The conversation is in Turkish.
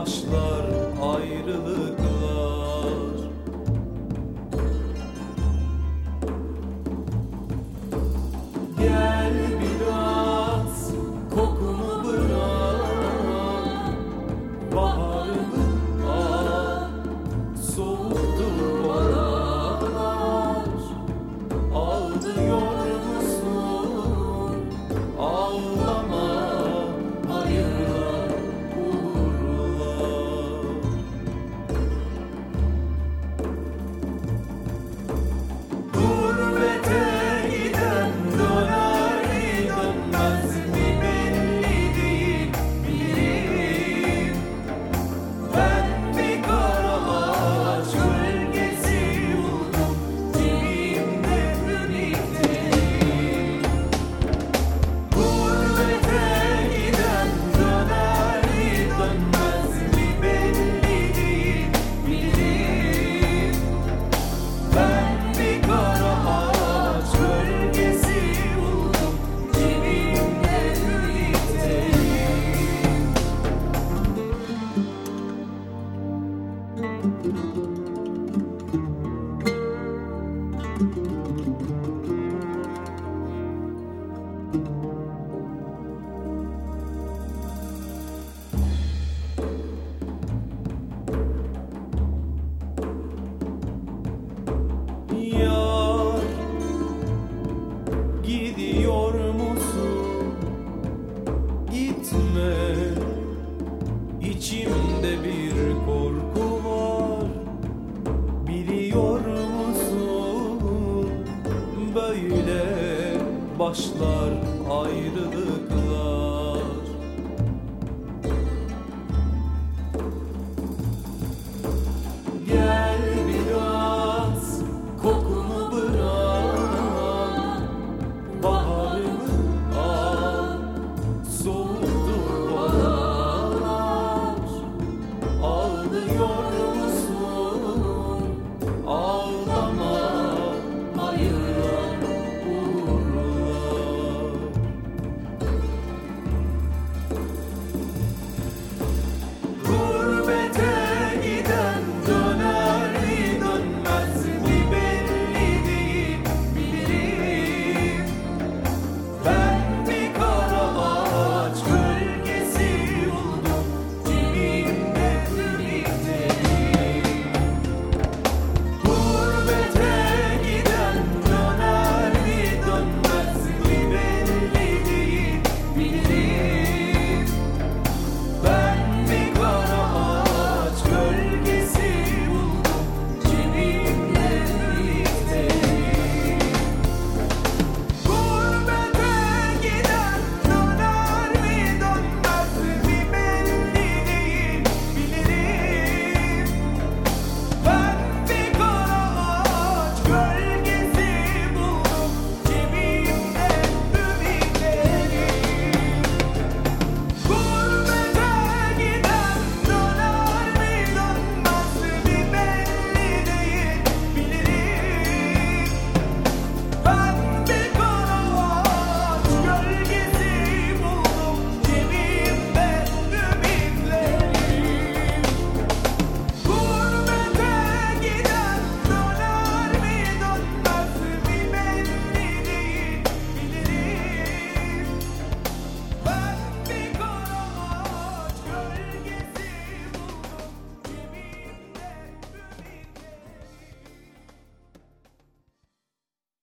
başlar ayrılıklar Música başlar ayrılıklar